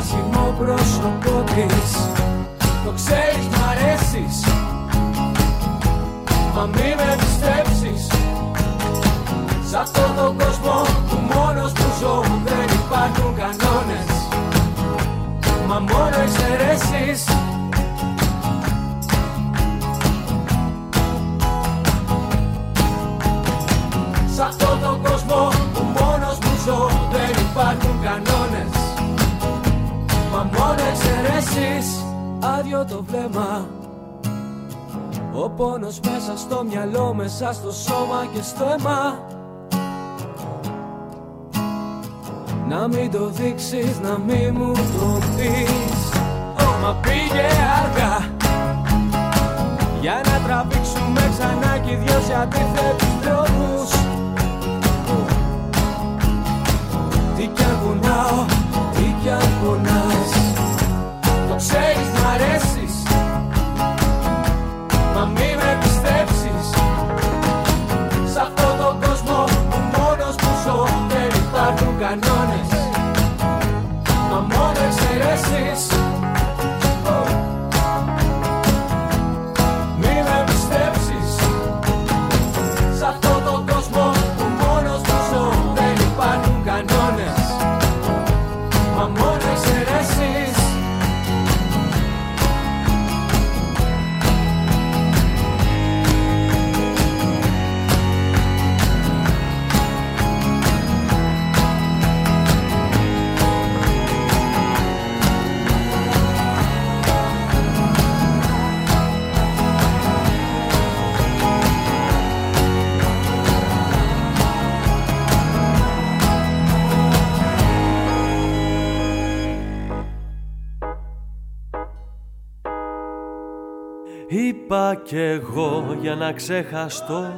Άσχημο πρόσωπό της. Το ξέρεις μ' αρέσεις. Μα μη με πιστέψεις. Σ' αυτόν τον κόσμο που μόνος που ζω δεν υπάρχουν κανόνες. Μα μόνο εξαιρέσεις εξαιρέσεις Άδειο το βλέμμα. Ο πόνος μέσα στο μυαλό, μέσα στο σώμα και στο αίμα. Να μην το δείξεις, να μην μου το πεις. Μα πήγε αργά. Για να τραβήξουμε ξανά κι δυο σε αντίθετους δρόμους. Τι κι αν πονάω, τι κι αν πονάς Say κι εγώ για να ξεχαστώ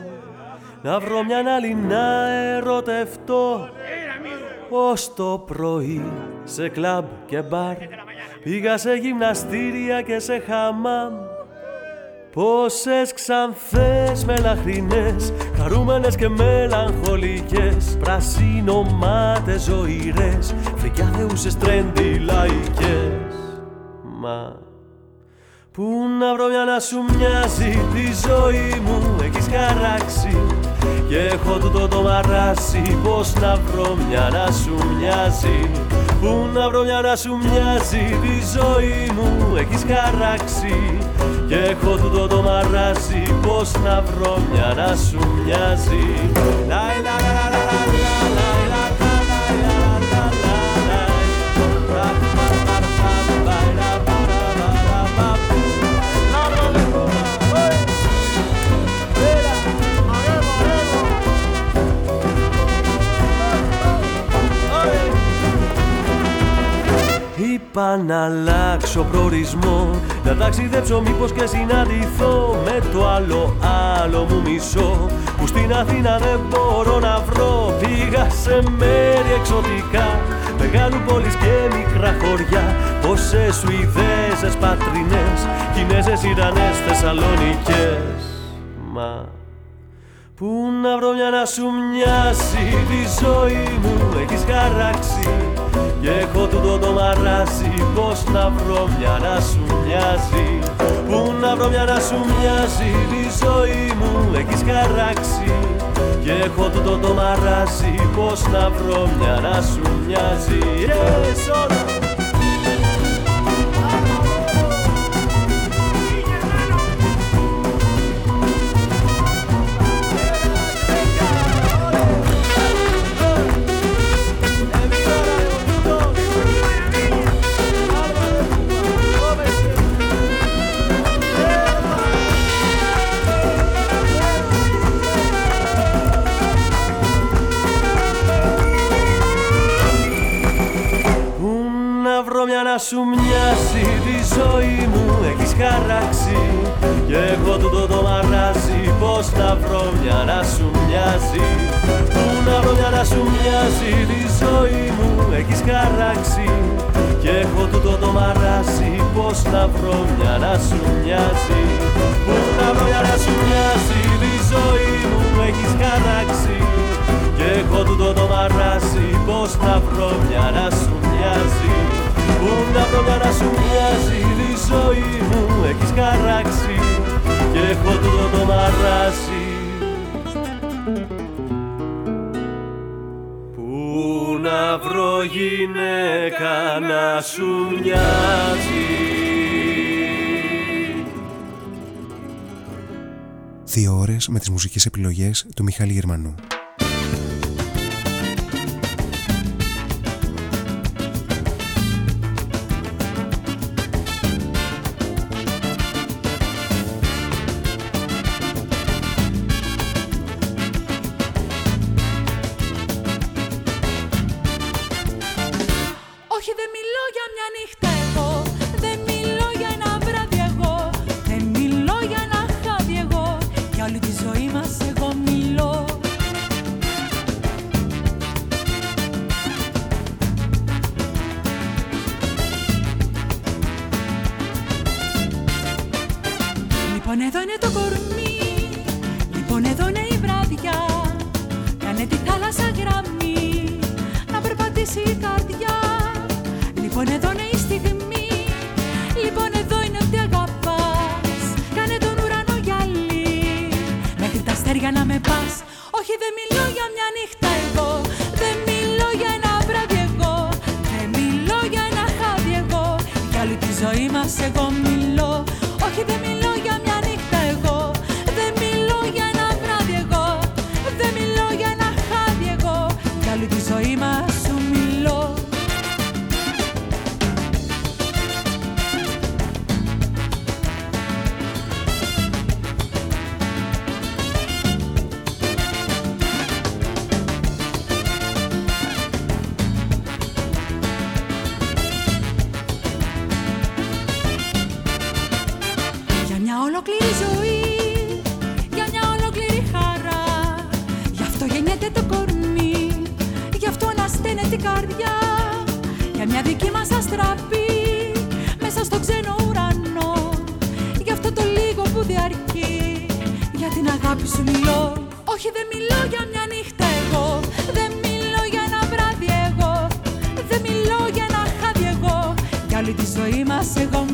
Να βρω μια άλλη να ερωτευτώ. Ως το πρωί σε κλαμπ και μπαρ Πήγα σε γυμναστήρια και σε χαμάμ. Πόσες ξανθές μελαχρινές Χαρούμενες και μελαγχολικές Πρασίνομάτες ζωηρές Φρικιά θεούσες τρέντι λαϊκές. Μα Πού να βρω μια να σου μοιάζει τη ζωή μου έχεις χαράξει. Και έχω τούτο το μαράσι πως να βρω μια να σου μοιάζει. Πού να βρω μια να σου μοιάζει τη ζωή μου έχεις χαράξει. Και έχω τούτο το μαράσι πως να βρω μια να σου μοιάζει. Λα, λα, λα, λα, λα, λα, λα. Είπα να αλλάξω προορισμό. Να ταξιδέψω μήπως και συναντηθώ Με το άλλο άλλο μου μισό. Που στην Αθήνα δεν μπορώ να βρω Πήγα σε μέρη εξωτικά. Μεγάλου πόλεις και μικρά χωριά Πόσες Σουηδέζες πατρινές Κινέζες, Ιρανές, Θεσσαλονικές Μα Πού να βρω μια να σου μοιάσει τη ζωή μου έχεις χαράξει και έχω τούτο το μαράζι πως να βρω μια να σου μοιάζει. Πού να βρω μια να σου μοιάζει τη ζωή μου έχεις χαράξει. Και έχω τούτο το μαράζι πως να βρω μια να σου μοιάζει. Yeah, να σου μοιάσει τη ζωή μου. Έχεις χαράξει και εγώ τούτο το μαράζει πως να βρω μια να σου μοιάζει Πού να βρω μια να σου μοιάζει τη ζωή μου. Έχεις χαράξει και έχω τούτο το μαράζει πως να βρω μια να σου μοιάζει Πού να βρω μια να σου μοιάζει τη ζωή μου. Έχεις χαράξει και έχω τούτο το μαράζει πως να βρω μια να σου μοιάζει Πού να βρω να σου μοιάζει τη ζωή μου έχεις χαράξει και έχω τούτο το μαράσει Πού να βρω γυναίκα να σου μοιάζει; Δύο ώρες με τις μουσικές επιλογές του Μιχάλη Γερμανού. καταστραπεί μέσα στο ξένο ουρανό. Για αυτό το λίγο που διαρκεί για την αγάπη σου μιλώ. Όχι δεν μιλώ για μια νύχτα εγώ. Δεν μιλώ για ένα βράδυ εγώ. Δεν μιλώ για ένα χάδι εγώ. Κι όλη τη ζωή μας εγώ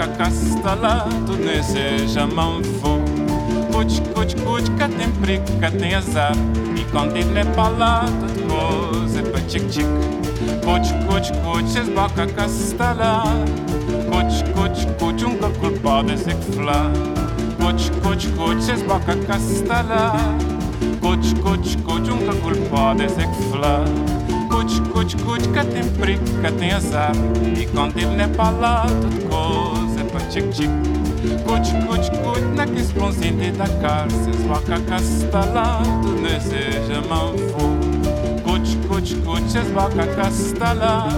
Kuchka castala, tu ne seja manfo. Kuch, kuch, kuchka tem prica, tem azar. E quando ele é palado, coisa pra tic tic. Kuch, kuch, se esboca castala. Kuch, kuch, kuch, um culpado é se fla. Kuch, kuch, se esboca castala. Kuch, kuch, kuch, um culpado é se fla cuti, cuti, cuti, que tem prica, tem azar. E quando ele é palado lá tchic coch, coch kuć, na neki splonzini da kase Svaka kasta latu ne seže man fu Kuć, kuć, kuć, svaka kasta coch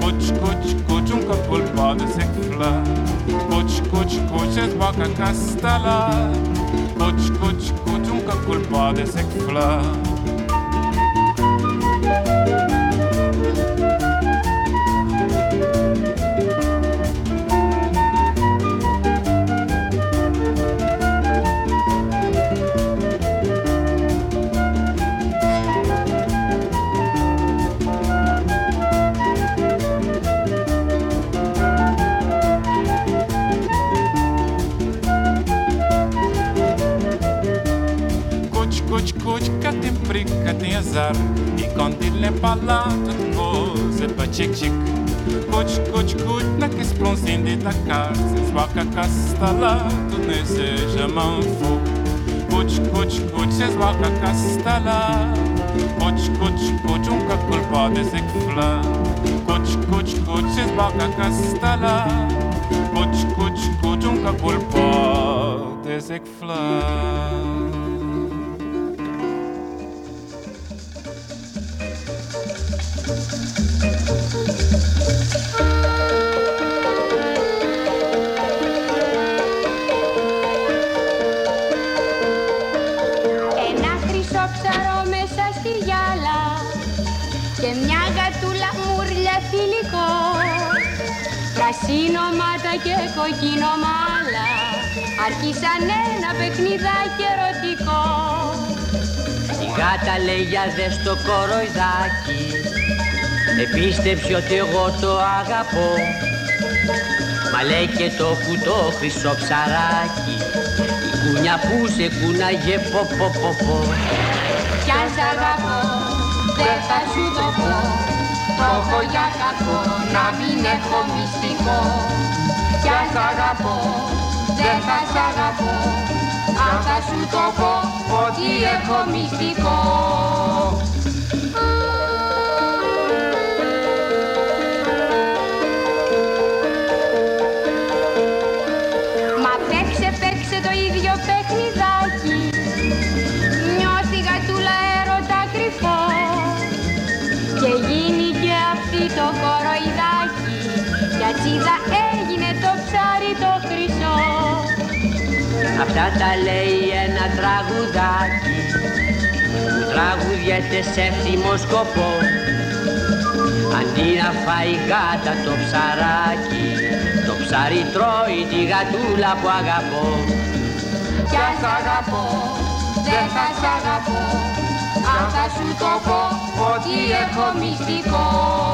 Kuć, kuć, kuć, un kapul pade se kfla Kuć, kuć, coch svaka kasta latu Kuć, kuć, kuć, un kapul se kfla chic chic. Coach, coach, coach, nak esplonzin de Dakar Se zoaca casta la, tu ne se jaman fou Coach, coach, coach, se zoaca casta la Coach, coach, coach, un cap culpa de secfla Coach, coach, coach, se zoaca casta la Coach, coach, coach, un cap culpa de secfla Thank you. Και κοκκίνο μάλα. Άρχισαν ένα παιχνιδάκι ερωτικό. Η γάτα λέει για δες το κοροϊδάκι Επίστεψε ότι εγώ το αγαπώ. Μα λέει και το κουτό χρυσό ψαράκι. Η κούνια που σε κούναγε πο πο πο πο Κι αν σ' αγαπώ δεν θα σου το πω. Το έχω για κακό να μην έχω μυστικό Κι αν σ' αγαπώ δεν θα σ' αγαπώ. Αν θα σου το πω ότι έχω μυστικό Αυτά τα λέει ένα τραγουδάκι που τραγουδιέται σε εύθυμο σκοπό. Αντί να φάει γάτα το ψαράκι το ψάρι τρώει τη γατούλα που αγαπώ. Κι αν σ' αγαπώ, δεν θα σ' αγαπώ. Αν θα σου το πω ότι έχω μυστικό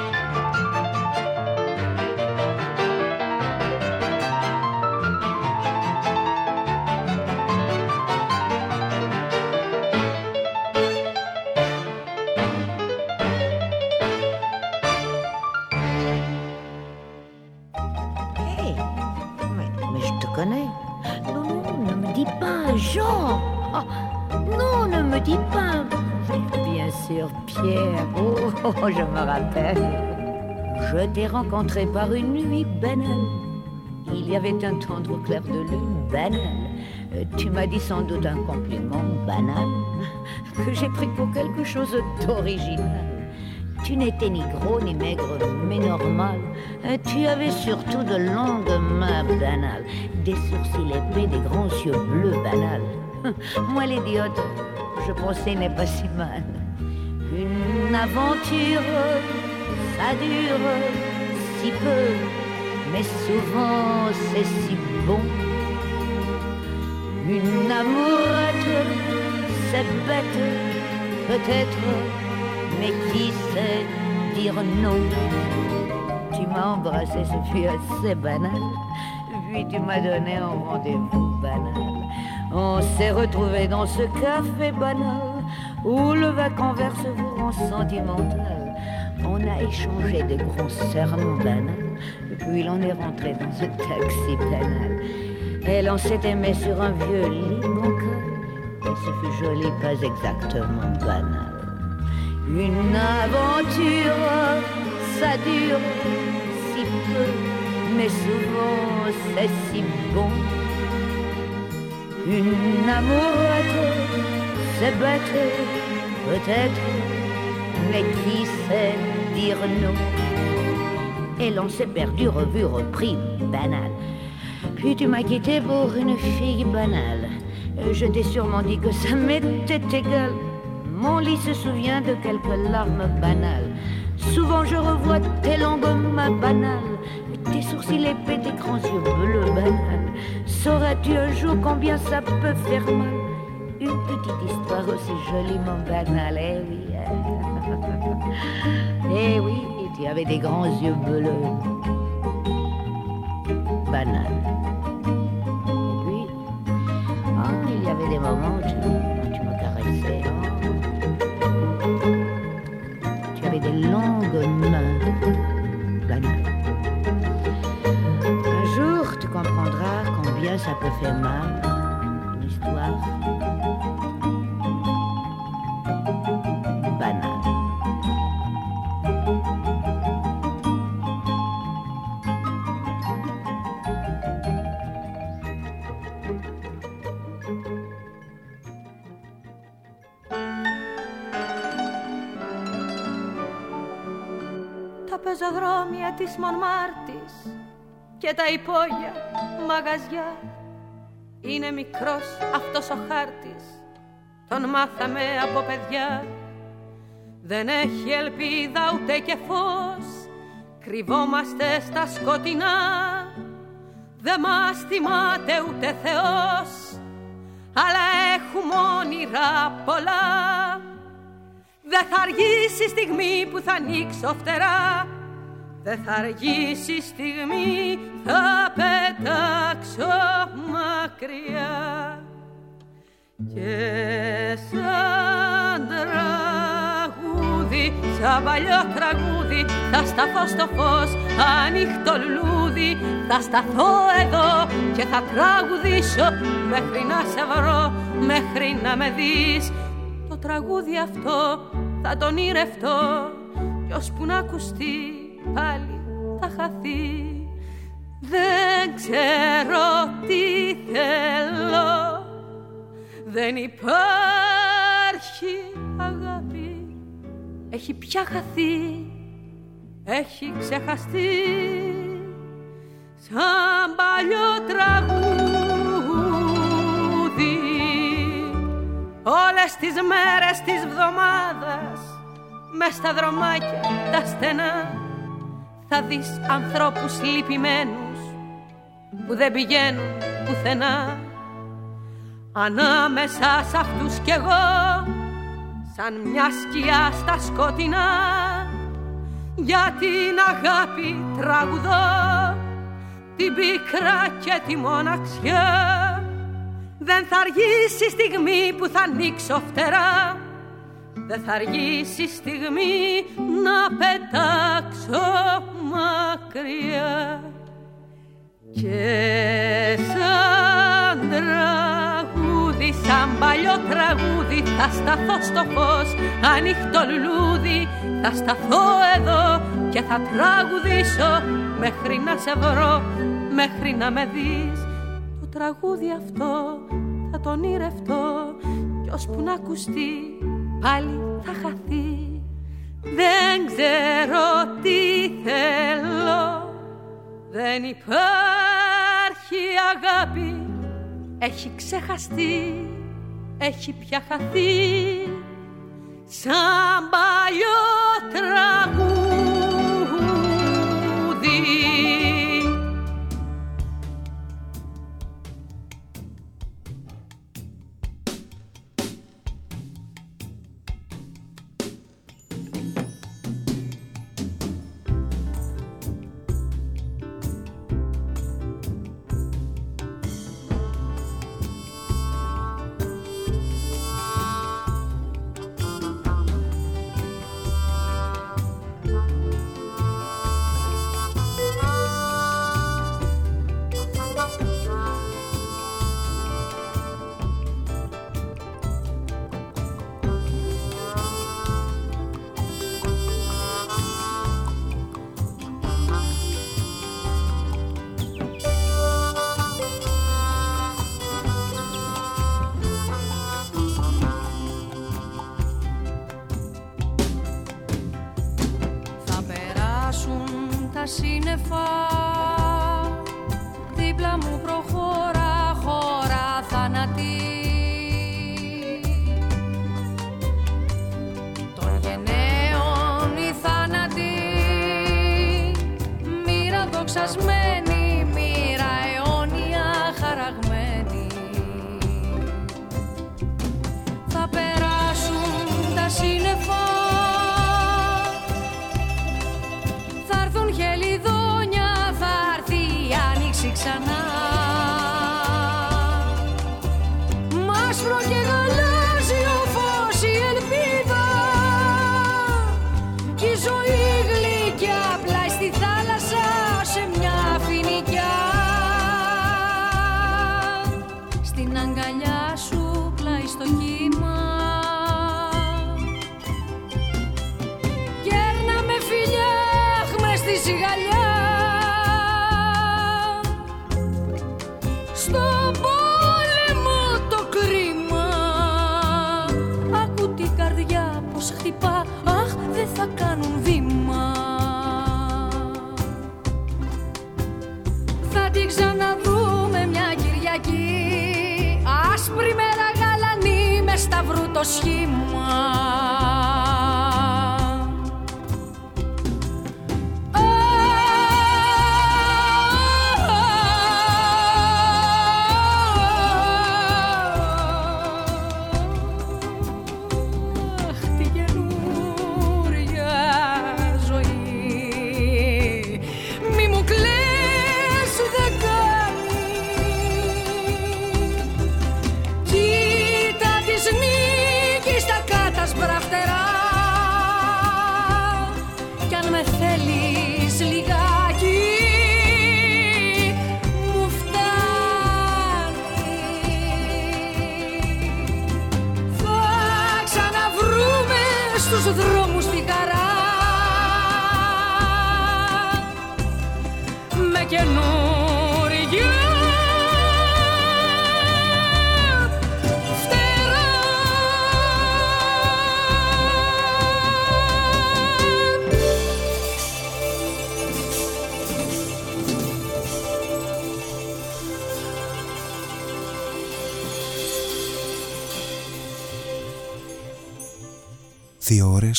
Je t'ai rencontré par une nuit banale. Il y avait un tendre clair de lune banal. Euh, tu m'as dit sans doute un compliment banal que j'ai pris pour quelque chose d'original. Tu n'étais ni gros ni maigre, mais normal. Euh, tu avais surtout de longues mains banales, des sourcils épais, des grands yeux bleus banals. Moi, l'idiote, je pensais n'est pas si mal. Aventure, ça dure si peu, mais souvent c'est si bon. Une amourette, c'est bête, peut-être, mais qui sait dire non? Tu m'as embrassé, ce fut assez banal, puis tu m'as donné un rendez-vous banal. On s'est retrouvé dans ce café banal où le vacant verse vous rend sentimental? On a échangé des gros serments banals, puis l'on est rentré dans ce taxi banal. Et l'on s'est aimé sur un vieux lit bancal, et ce fut joli, pas exactement banal. Une aventure, ça dure si peu, mais souvent c'est si bon. Une amourette, c'est bête, peut-être, mais qui sait dire non? Et l'on s'est perdu, revu, repris, banal. Puis tu m'as quitté pour une fille banale. Je t'ai sûrement dit que ça m'était égal. Mon lit se souvient de quelques larmes banales. Souvent je revois tes mains banales, tes sourcils épais, tes grands yeux bleus banals. Sauras-tu un jour combien ça peut faire mal? Une petite histoire aussi joliment banale, eh oui. eh oui, tu avais des grands yeux bleus. Banal. Et puis, ah, il y avait des moments où tu, me caressais. oh. Tu avais des longues mains. Banal. Un jour, tu comprendras combien ça peut faire mal. Une histoire πεζοδρόμια της Μονμάρτης και τα υπόγεια μαγαζιά. Είναι μικρός αυτός ο χάρτης τον μάθαμε από παιδιά. Δεν έχει ελπίδα ούτε και φως κρυβόμαστε στα σκοτεινά. Δεν μας θυμάται ούτε Θεός αλλά έχουμε όνειρα πολλά. Δεν θα αργήσει η στιγμή που θα ανοίξω φτερά Δεν θα αργήσει η στιγμή θα πετάξω μακριά. Και σαν τραγούδι, σαν παλιό τραγούδι Θα σταθώ στο φως, ανοιχτό λουλούδι. Θα σταθώ εδώ και θα τραγουδήσω Μέχρι να σε βρω, μέχρι να με δεις. Το τραγούδι αυτό θα τον ήρευτώ κι ώσπου να ακουστεί πάλι θα χαθεί. Δεν ξέρω τι θέλω. Δεν υπάρχει αγάπη. Έχει πια χαθεί. Έχει ξεχαστεί. Σαν παλιό τραγούδι. Όλες τις μέρες της βδομάδας Μες στα δρομάκια τα στενά Θα δεις ανθρώπους λυπημένους Που δεν πηγαίνουν πουθενά. Ανάμεσα σ' αυτούς κι εγώ Σαν μια σκιά στα σκοτεινά. Για την αγάπη τραγουδώ Την πίκρα και τη μοναξιά. Δεν θα αργήσει η στιγμή που θα ανοίξω φτερά. Δεν θα αργήσει η στιγμή να πετάξω μακριά Και σαν τραγούδι τραγούδι σαν παλιό τραγούδι θα σταθώ στο φως ανοιχτό λουλούδι θα σταθώ εδώ και θα τραγουδήσω μέχρι να σε βρω μέχρι να με δεις. Το τραγούδι αυτό θα τον ήρευτώ κι ώσπου να ακουστεί πάλι θα χαθεί δεν ξέρω τι θέλω. Δεν υπάρχει αγάπη. Έχει ξεχαστεί έχει πια χαθεί. Σαν παλιό τραγούδι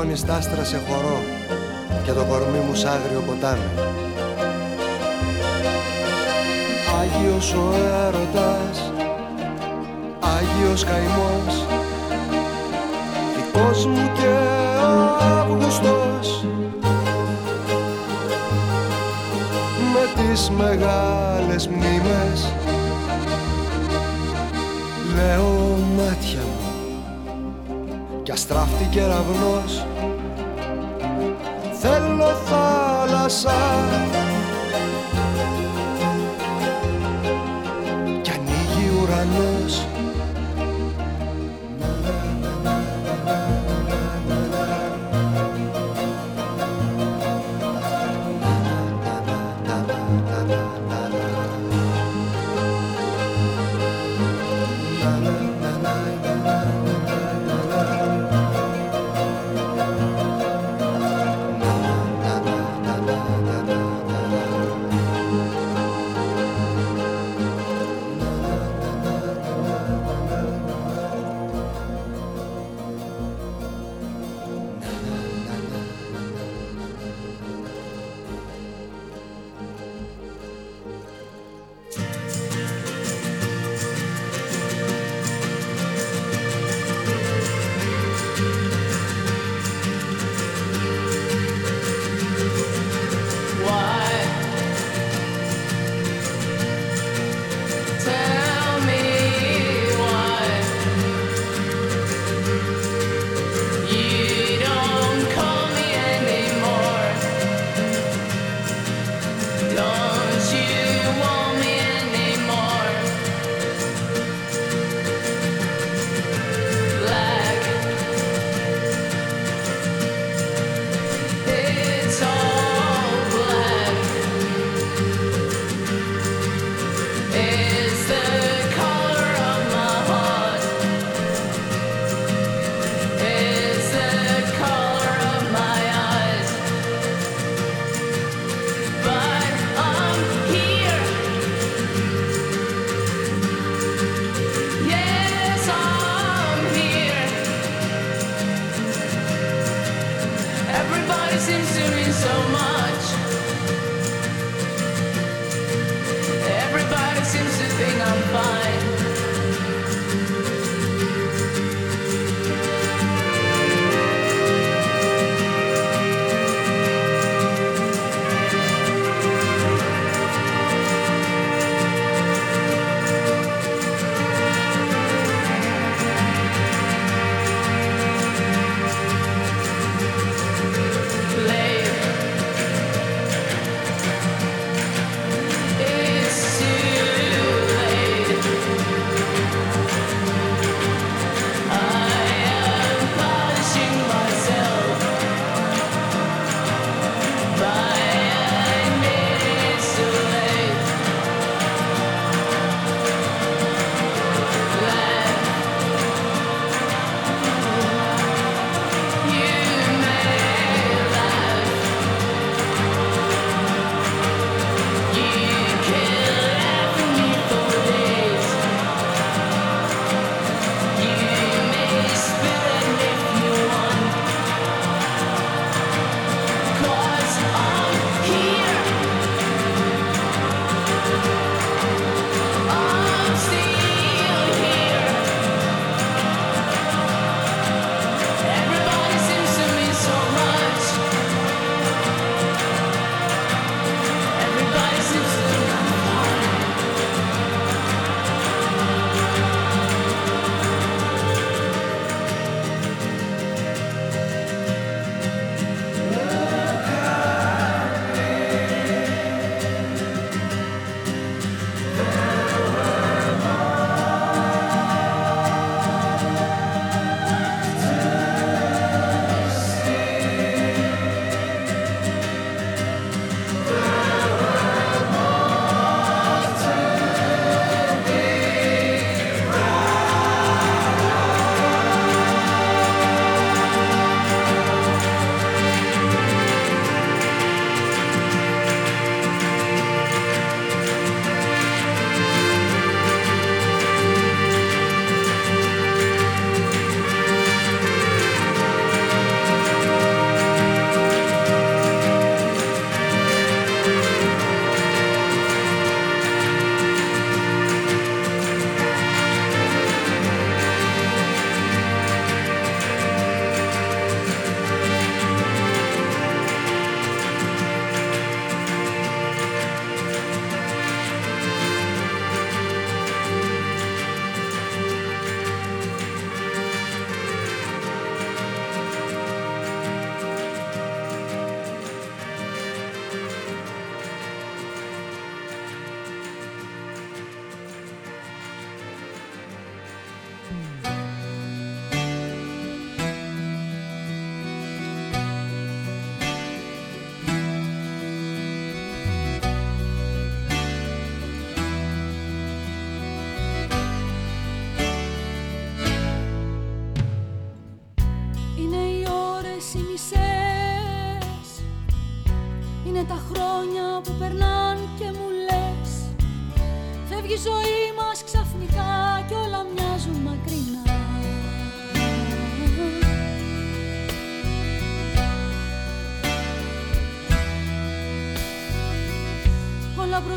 Λοιπόν, γόνι στάστρα σε χορό και το κορμί μου σ' άγριο ποτάμι. Άγιος ο έρωτας, Άγιος καημός, δικός μου και Αύγουστος με τις μεγάλες μνήμες λέω στράφτη κεραυνός θέλω θάλασσα κι ανοίγει ουρανός.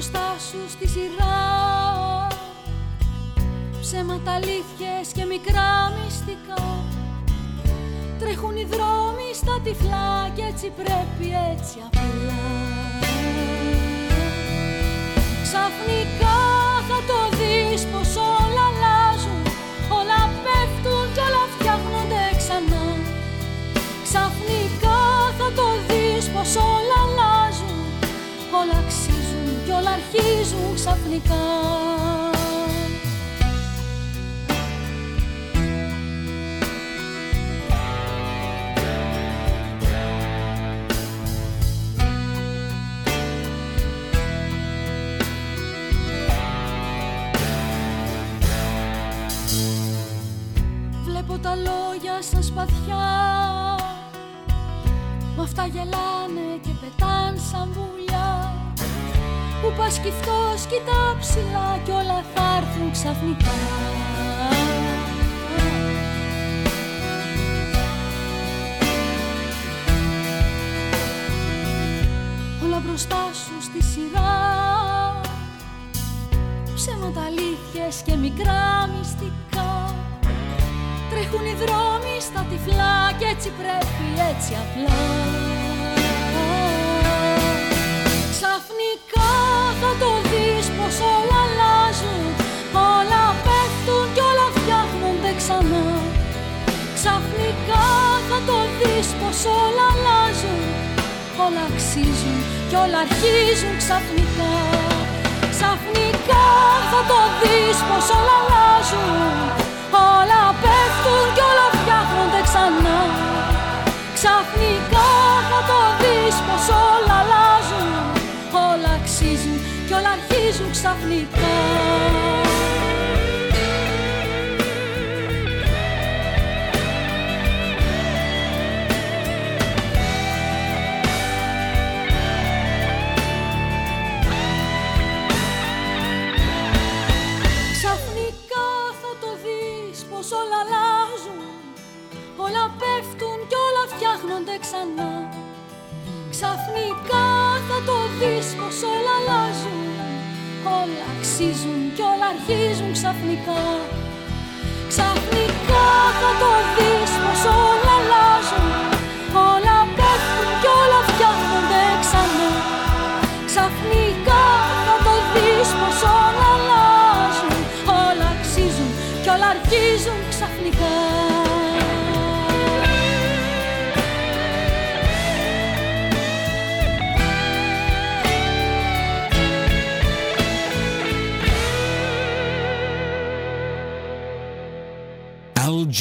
Μπροστά σου στη σειρά. Ψέματα, αλήθειες και μικρά μυστικά. Τρέχουν οι δρόμοι στα τυφλά και έτσι πρέπει έτσι απλά. Ξαφνικά αρχίζουν ξαφνικά. Όλα μπροστά σου στη σειρά. Ψέματα αλήθειες και μικρά μυστικά. Τρέχουν οι δρόμοι στα τυφλά και έτσι πρέπει έτσι απλά. Ξαφνικά θα το δεις πως όλα αλλάζουν Ξαφνικά θα το δεις πως όλα αλλάζουν. Όλα αξίζουν κι όλα αρχίζουν ξαφνικά. Ξαφνικά θα το δεις πως όλα αλλάζουν. Όλα πέφτουν κι όλα φτιάχνονται ξανά. Ξαφνικά θα το δεις πως όλα αλλάζουν. Όλα αξίζουν κι όλα αρχίζουν ξαφνικά ξανά. Ξαφνικά θα το δεις πως όλα αλλάζουν. Όλα αξίζουν κι όλα αρχίζουν ξαφνικά. Ξαφνικά θα το δεις πως όλα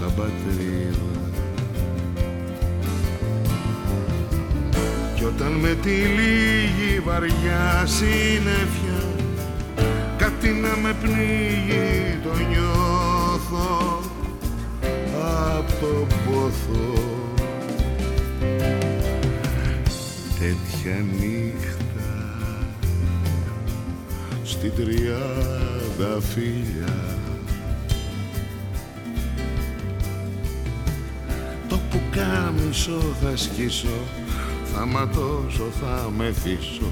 σαμπατρίδα. Κι όταν με τη λίγη βαριά συννεφιά Κάτι να με πνίγει το νιώθω Απ' το πόθο. Τέτοια νύχτα Στην τριάδα φίλια μισώ, θα σκίσω, θα ματώσω, θα μεθύσω.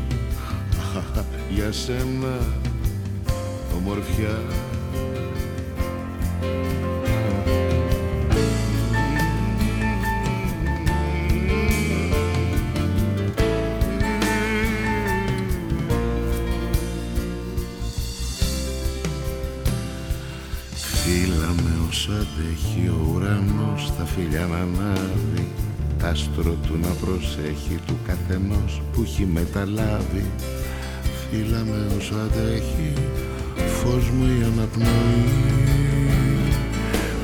Για σένα ομορφιά. Έχει του καθενός που έχει μεταλάβει. Φίλα με όσο αντέχει φως μου η αναπνοή.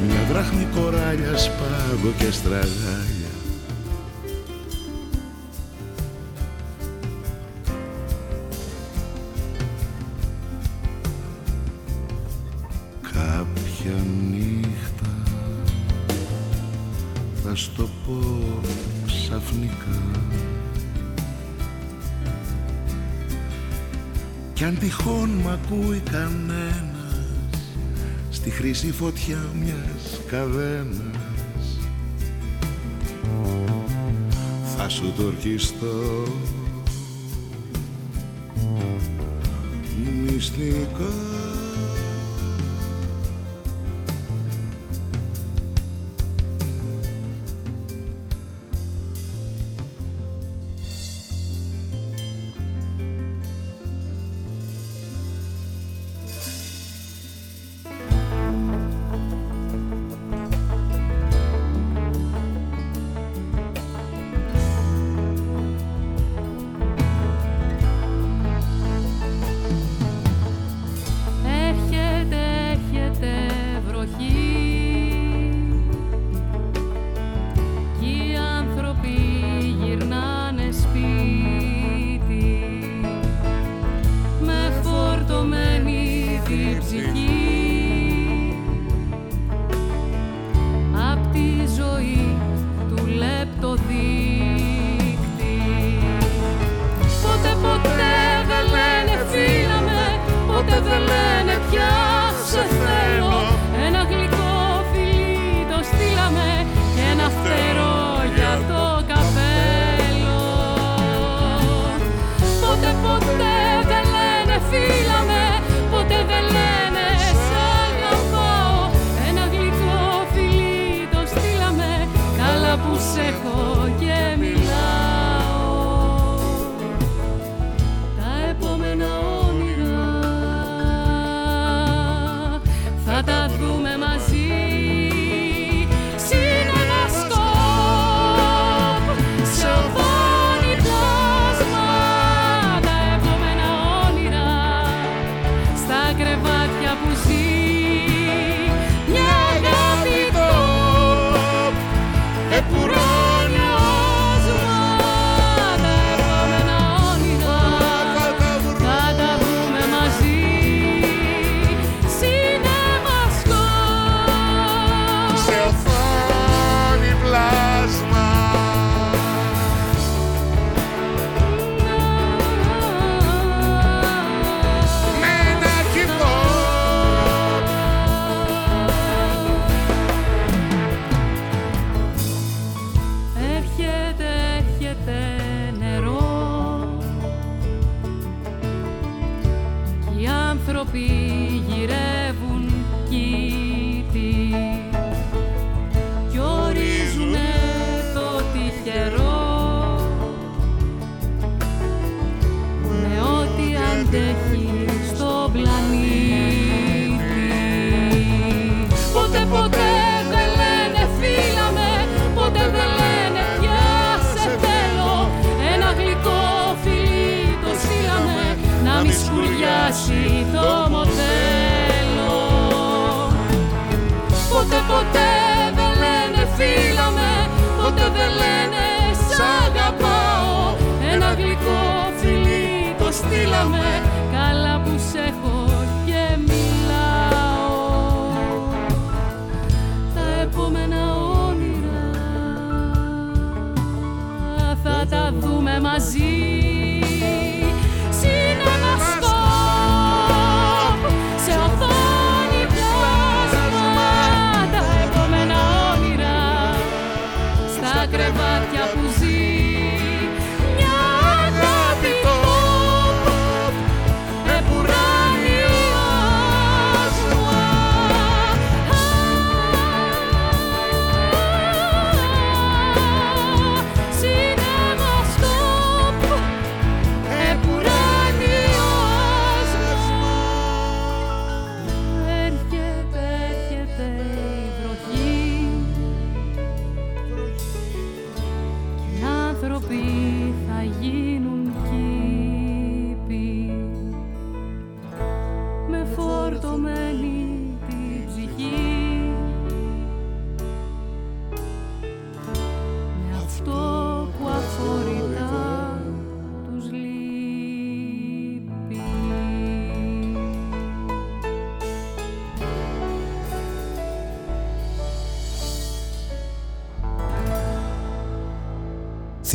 Μια δράχμη κοράλια σπάγω και στραγάει. Κι αν τυχόν μ' ακούει κανένας Στη χρήση φωτιά μιας καδένας Θα σου το ορκιστώ. demasia.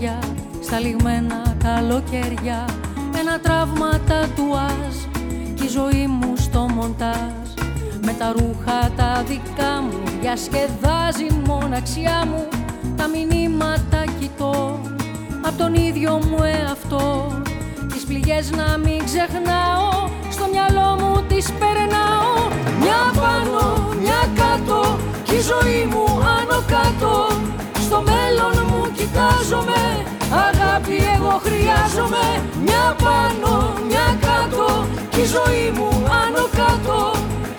Τα αστέρια στα λιγμένα καλοκαίρια. Ένα τραύμα τατουάζ κι η ζωή μου στο μοντάζ. Με τα ρούχα τα δικά μου διασκεδάζει μοναξιά μου. Τα μηνύματα κοιτώ απ' τον ίδιο μου εαυτό. Τις πληγές να μην ξεχνάω στο μυαλό μου τις περνάω. Μια πάνω, μια κάτω κι η ζωή μου άνω κάτω. στο μέλλον μου κοιτάζομαι Αγάπη εγώ χρειάζομαι. Μια πάνω, μια κάτω Κι η ζωή μου άνω κάτω.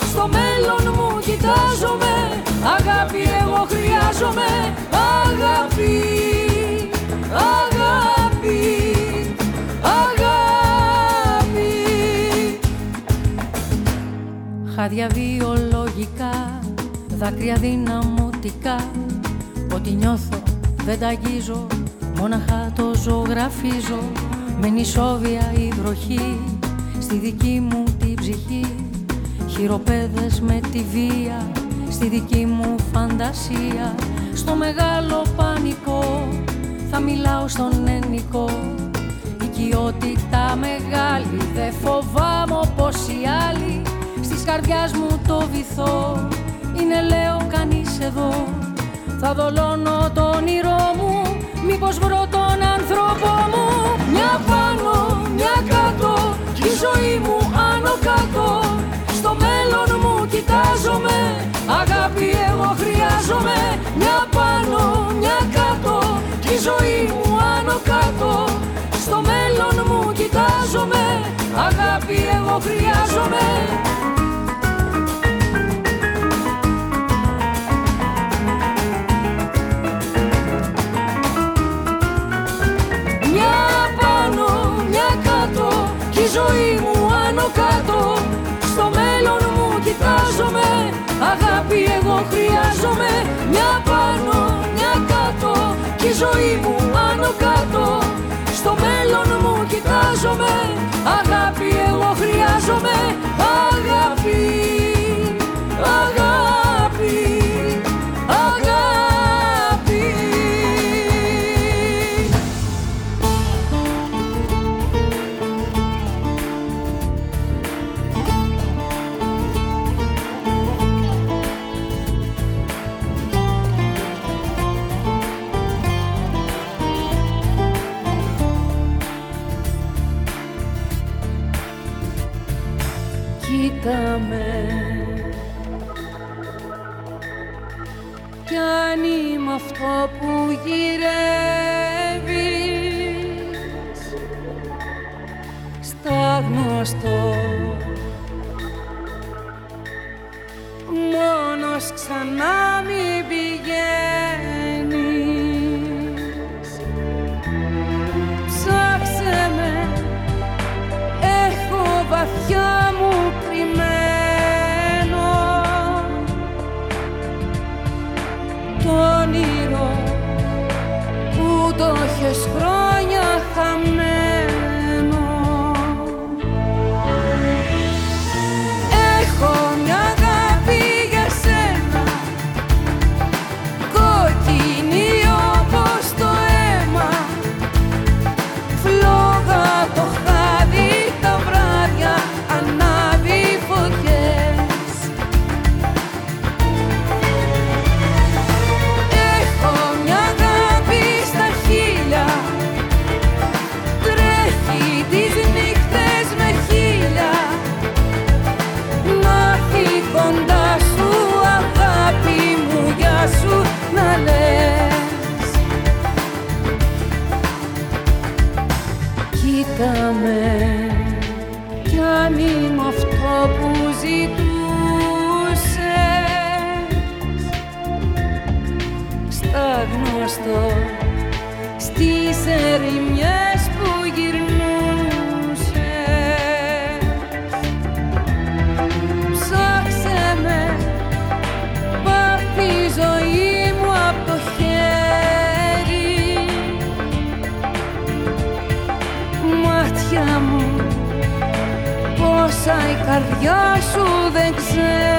Στο μέλλον μου κοιτάζομαι Αγάπη εγώ χρειάζομαι. Αγάπη, αγάπη, αγάπη. Χάδια βιολογικά Δάκρυα δυναμωτικά. Ό,τι νιώθω δεν τα αγγίζω Μόναχα το ζωγραφίζω. Με νησόβια η βροχή Στη δική μου την ψυχή. Χειροπέδες με τη βία Στη δική μου φαντασία. Στο μεγάλο πανικό Θα μιλάω στον ενικό Οικειότητα μεγάλη Δεν φοβάμαι όπως οι άλλοι. Στις καρδιάς μου το βυθό Είναι λέω κανείς εδώ θα δολώνω το όνειρό μου Μήπως βρω τον άνθρωπό μου. Μια πάνω, μια κάτω Κι η ζωή μου άνω κάτω. Στο μέλλον μου κοιτάζομαι Αγάπη εγώ χρειάζομαι. Μια πάνω, μια κάτω Κι η ζωή μου άνω κάτω. Στο μέλλον μου κοιτάζομαι Αγάπη εγώ χρειάζομαι χρειάζομαι Μια πάνω, μια κάτω Κι η ζωή μου άνω κάτω. Στο μέλλον μου κοιτάζομαι Αγάπη εγώ χρειάζομαι Αγάπη, αγάπη αυτό που γυρεύεις. Στα γνωστό. Μόνος ξανά μη πηγαίνεις. Ψάξε με, έχω βαθιά μου έχεις χρόνια καρδιά σου δεν ξέρει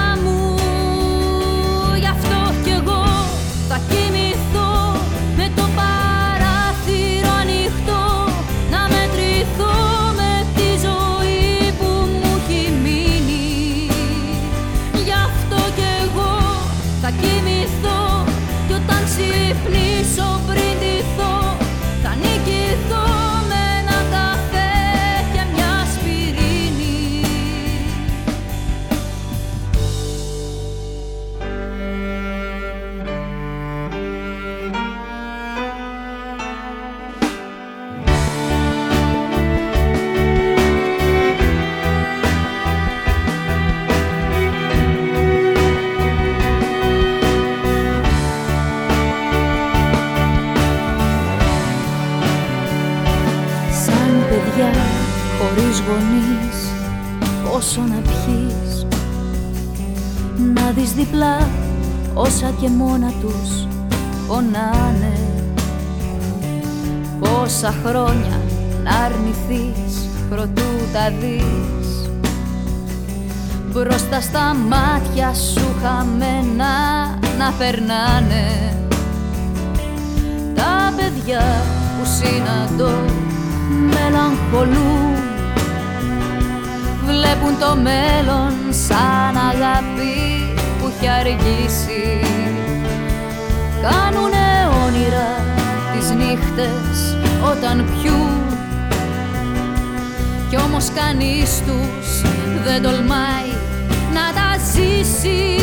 If Tiffany. Μόνα τους πονάνε. Πόσα χρόνια να αρνηθείς προτού τα δεις. Μπροστά στα μάτια σου χαμένα να περνάνε. Τα παιδιά που συναντώ μελαγχολούν. Βλέπουν το μέλλον σαν αγάπη που έχει αργήσει. Κάνουνε όνειρα τις νύχτες όταν πιούν. Κι όμως κανείς τους δεν τολμάει να τα ζήσει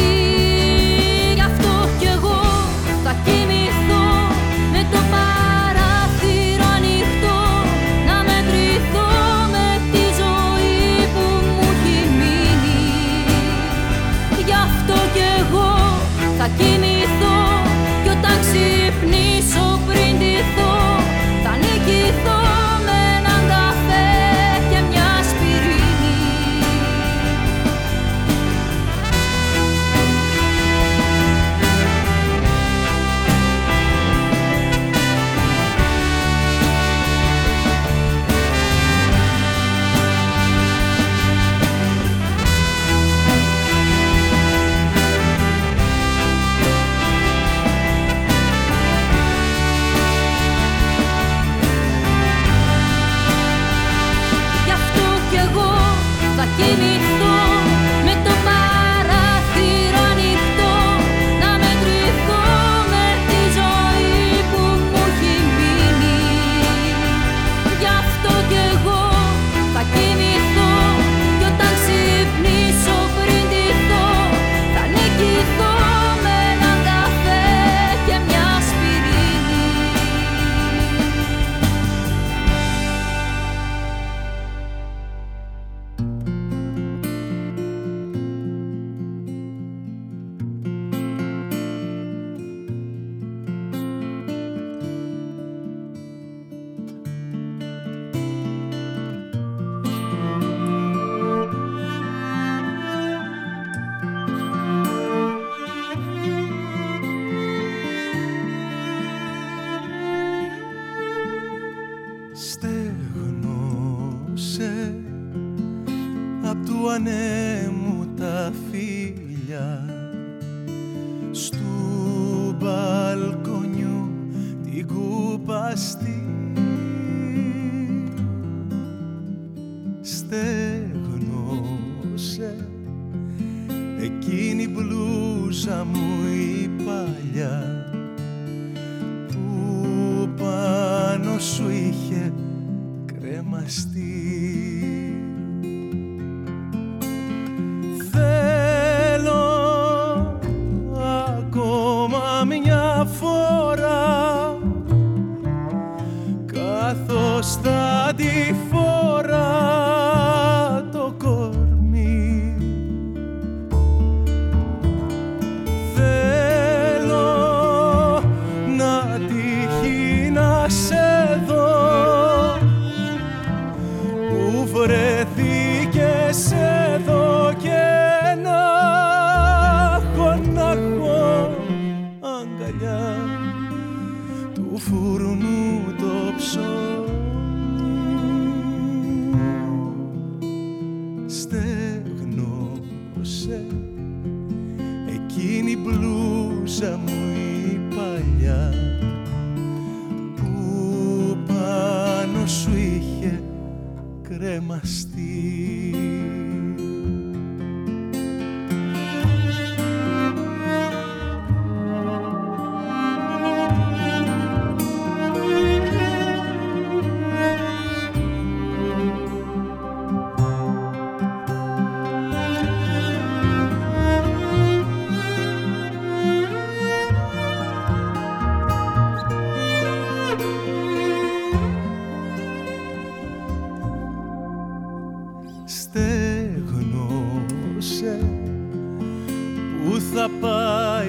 Δύο ώρες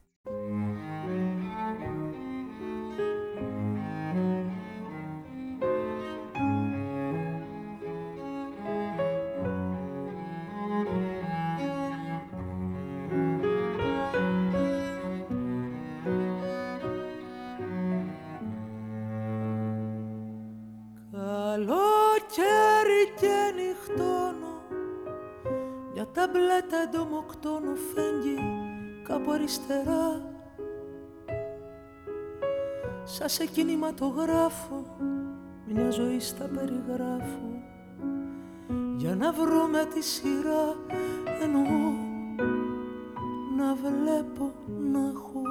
Σε κινηματογράφο μια ζωή στα περιγράφω. Για να βρούμε τη σειρά εννοώ να βλέπω να έχω.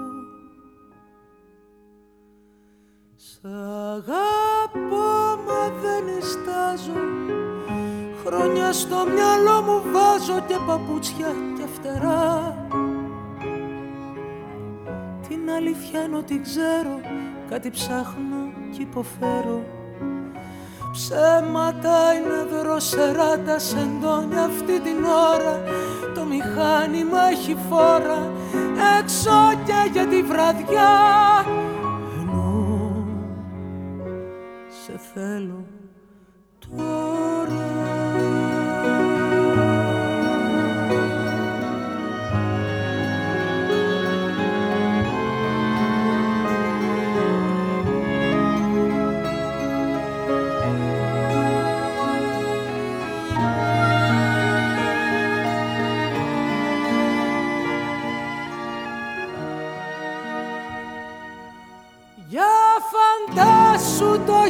Σ' αγάπω μα δεν ειστάζω Χρόνια στο μυαλό μου βάζω και παπούτσια και φτερά Την αλήθεια ενώ την ξέρω. Κάτι ψάχνω κι υποφέρω. Ψέματα είναι δροσερά τα σεντόνια αυτή την ώρα. Το μηχάνημα έχει φόρα. Έξω και για τη βραδιά. Ενώ σε θέλω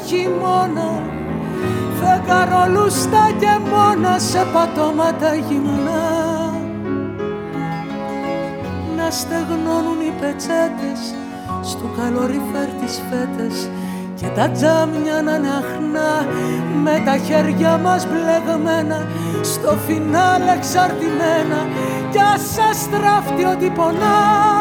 χειμώνα Φεγγαρολούστα και μόνα σε πατώματα γυμνά. Να στεγνώνουν οι πετσέτες στο καλοριφέρ τις φέτες και τα τζάμια να είναι αχνά. Με τα χέρια μας μπλεγμένα στο φινάλε εξαρτημένα. Κι ας σας τράφτει ό,τι πονά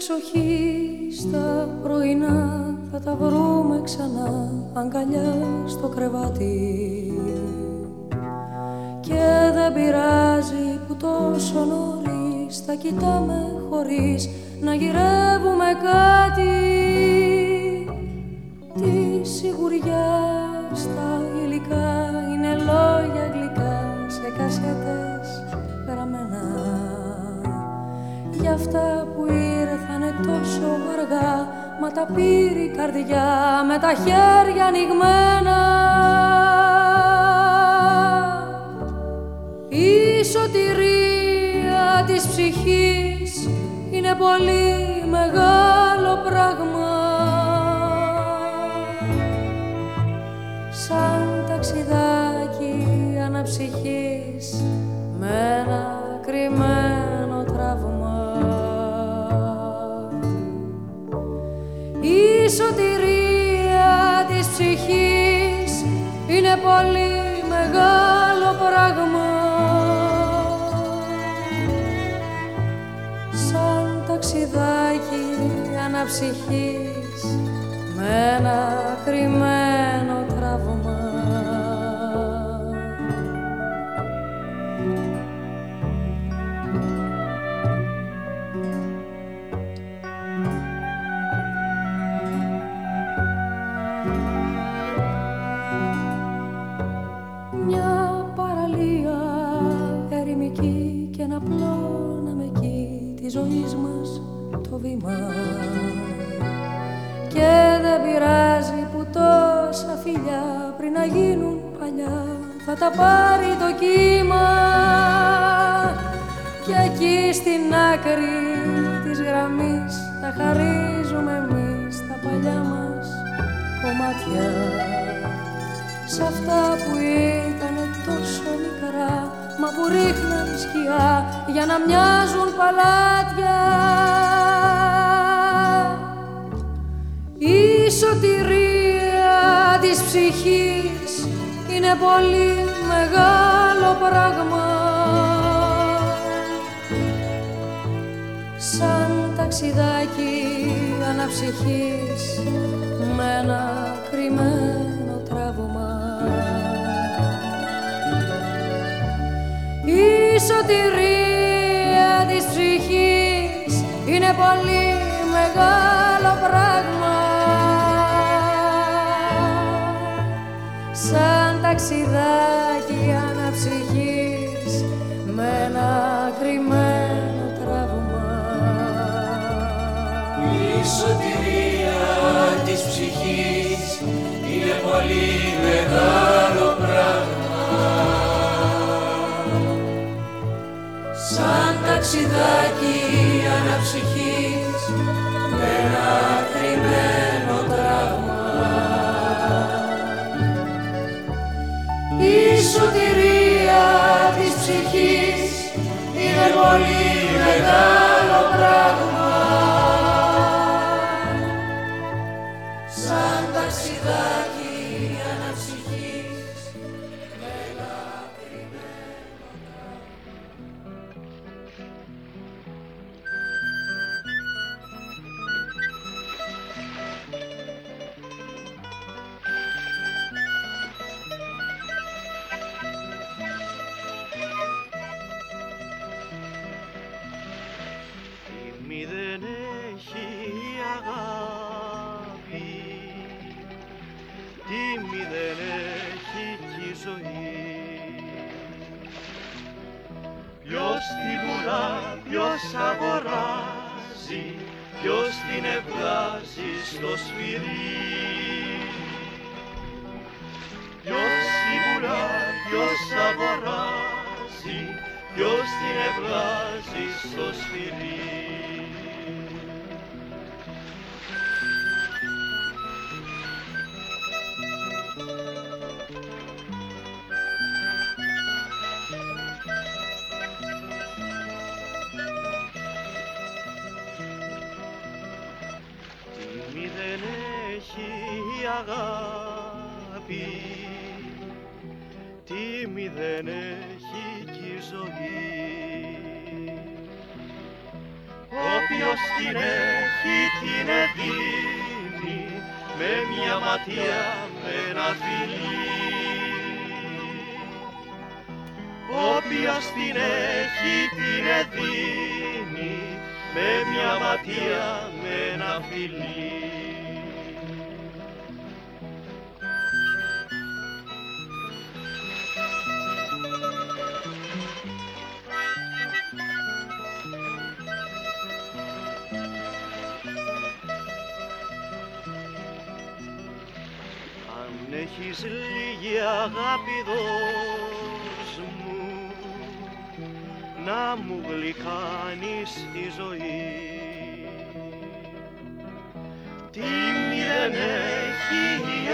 εξοχή στα πρωινά. Θα τα βρούμε ξανά αγκαλιά στο κρεβάτι. Και δεν πειράζει που τόσο νωρίς θα κοιτάμε χωρίς να γυρεύουμε κάτι. Τη σιγουριά στα υλικά είναι λόγια γλυκά σε κασέτες γραμμένα. Για αυτά που τόσο αργά Μα τα πήρε η καρδιά με τα χέρια ανοιγμένα. Η σωτηρία της ψυχής είναι πολύ μεγάλο πράγμα. Σαν ταξιδάκι αναψυχής με ένα κρυμμένο πολύ μεγάλο πράγμα. Σαν ταξιδάκι αναψυχής με ένα κρυμμένο ζωής μας το βήμα. Και δεν πειράζει που τόσα φιλιά πριν να γίνουν παλιά θα τα πάρει το κύμα. Και εκεί στην άκρη της γραμμής θα χαρίζουμε εμείς τα παλιά μας κομμάτια. Σε αυτά που ήταν τόσο μικρά μα που ρίχναν σκιά για να μοιάζουν παλάτια. Η σωτηρία της ψυχής είναι πολύ μεγάλο πράγμα σαν ταξιδάκι αναψυχής με ένα κρυμμένο σωτηρία της ψυχής. Είναι πολύ μεγάλο πράγμα. Σαν ταξιδάκι αναψυχής με ένα κρυμμένο τραύμα. Η σωτηρία της ψυχής είναι πολύ μεγάλο ταξιδάκι αναψυχής με ένα κρυμμένο τραύμα. Η σωτηρία της ψυχής είναι πολύ μεγάλο πράγμα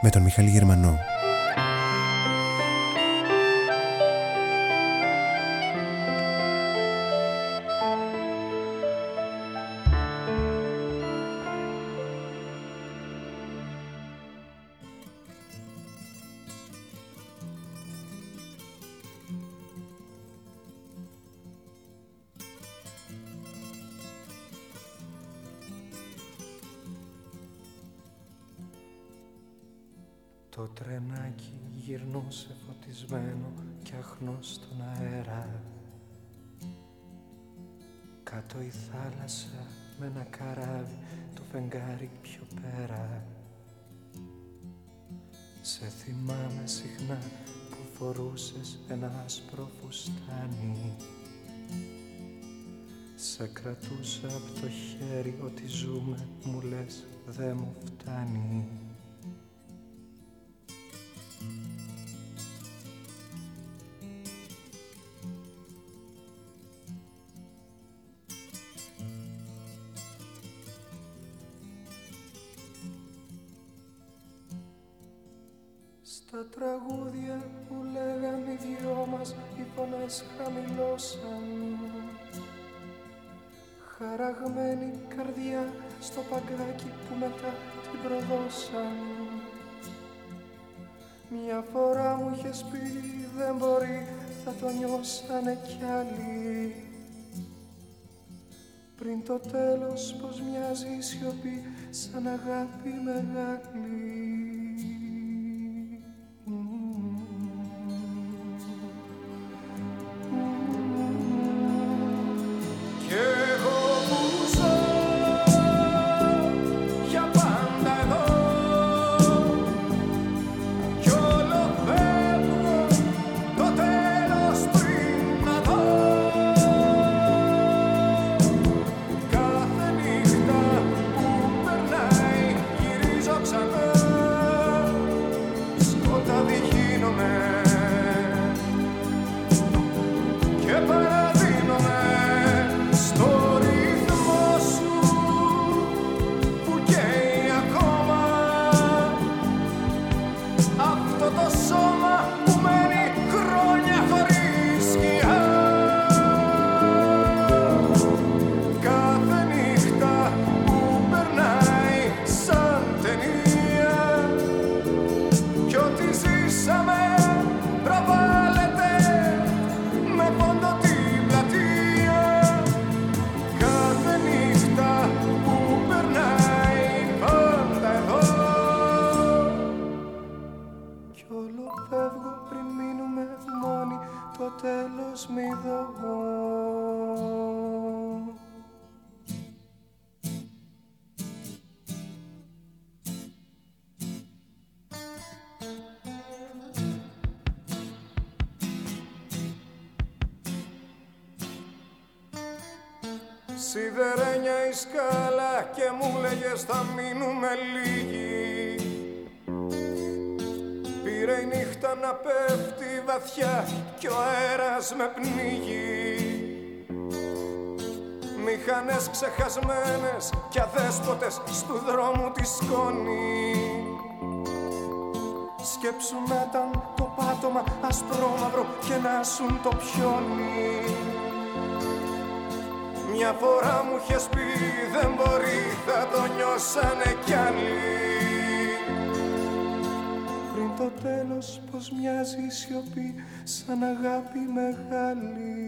Με τον Μιχάλη Γερμανό. Ότι ζούμε μου λες δεν μου φτάνει νιώσανε κι άλλοι. Πριν το τέλος πως μοιάζει η σιωπή σαν αγάπη μεγάλη Σιδερένια η σκάλα και μου λέγες θα μείνουμε λίγοι νύχτα να πέφτει βαθιά κι ο αέρας με πνίγει. Μηχανές ξεχασμένες κι αδέσποτες στου δρόμου τη σκόνη. Σκέψου να ήταν το πάτωμα ασπρόμαυρο και να σουν το πιόνι. Μια φορά μου είχες πει δεν μπορεί θα το νιώσανε κι άλλοι Πριν το τέλος πως μοιάζει η σιωπή σαν αγάπη μεγάλη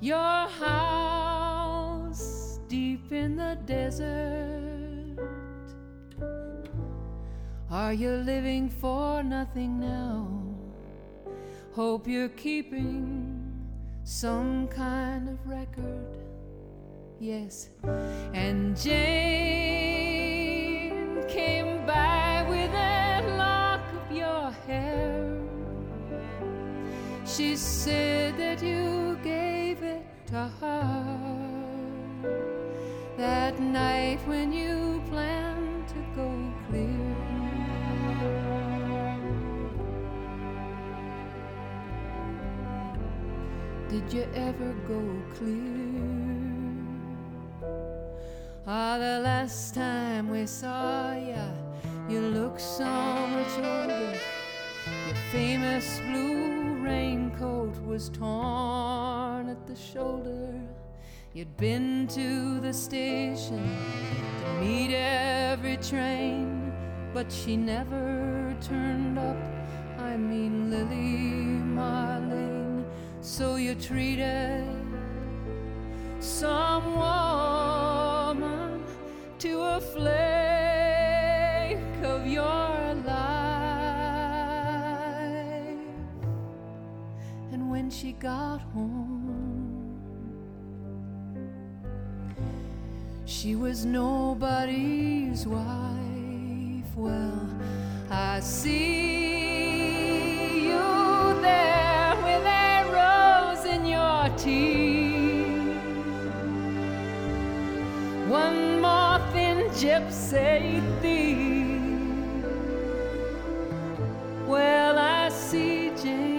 your house deep in the desert. Are you living for nothing now? Hope you're keeping some kind of record. Yes, and Jane came by with a lock of your hair. She said that you that night when you planned to go clear. Did you ever go clear? Ah, the last time we saw ya, you looked so much older. Your famous blue raincoat was torn at the shoulder. You'd been to the station to meet every train, but she never turned up. I mean, Lily Marlene. So you treated some woman to a flake she got home, she was nobody's wife. Well, I see you there with a rose in your teeth. One more thin gypsy thief. Well, I see Jane's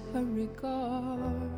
her regards.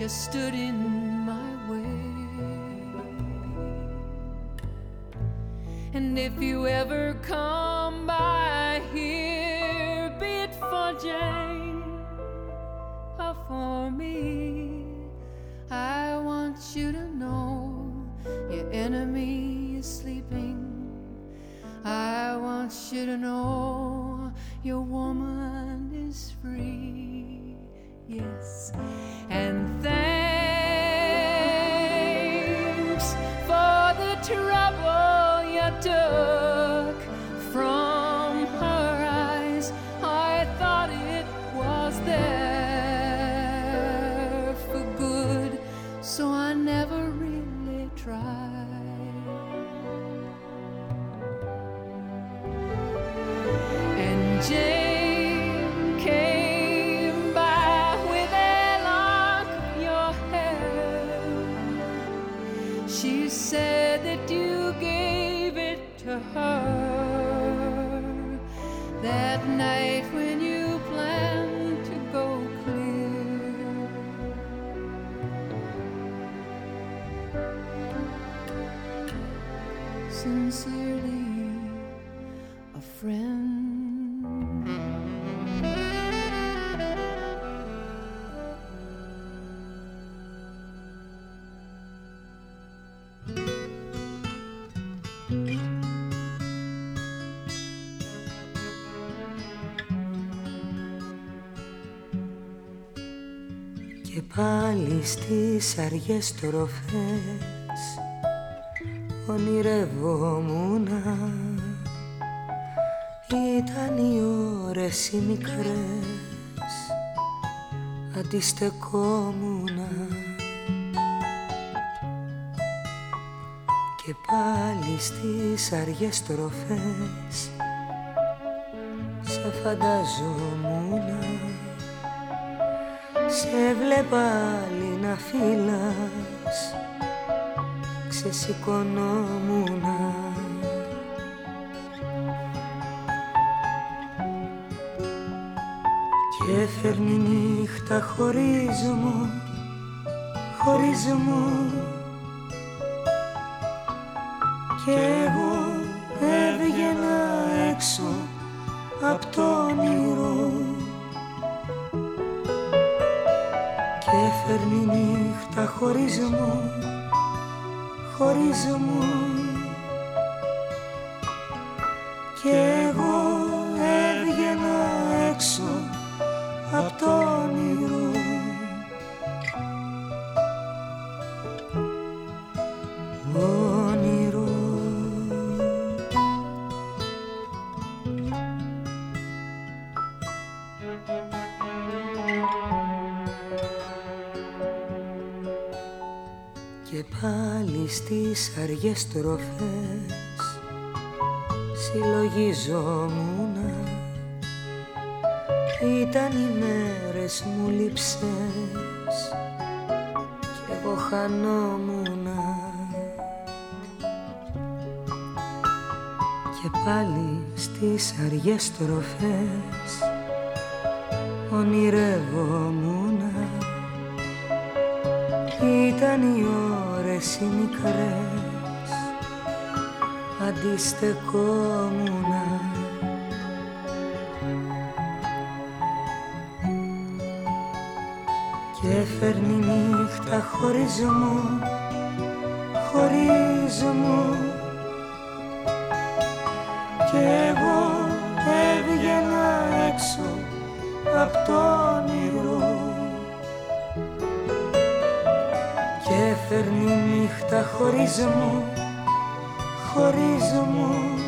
You stood in my way. And if you ever come by here, be it for Jane or for me, I want you to know your enemy is sleeping. I want you to know your woman is free. Yes, and trouble πάλι στις αργές τροφές. Ονειρευόμουνα Ήταν οι ώρες οι μικρές. Αντιστεκόμουνα. Και πάλι στις αργές στροφές Σε φανταζόμουνα. Σε βλέπα άλλη να φύλας Ξεσηκωνόμουνα. Και φέρνει νύχτα χωρίς μου, χωρίς μου Κι νύχτα χωρίς μου, χωρίς μου στις αργές στροφές συλλογιζόμουνα. Ήταν οι μέρες μου λείψες. Κι εγώ χανόμουνα. Και πάλι στις αργές στροφές Αντιστεκόμουνα Και φέρνει νύχτα χωρίς μου, χωρίς μου Κι εγώ έβγαινα έξω απ' το όνειρο Και φέρνει νύχτα χωρίς μου,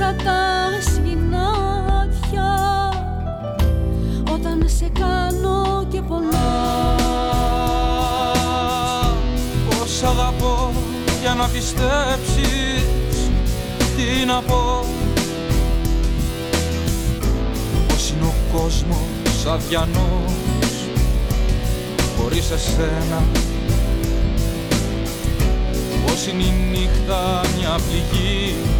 κρατάς γυνάτια. Όταν σε κάνω και πολλά Πώς αγαπώ για να πιστέψεις τι να πω. Πώς είναι ο κόσμος αδιανός χωρίς εσένα. Πώς είναι η νύχτα μια πληγή.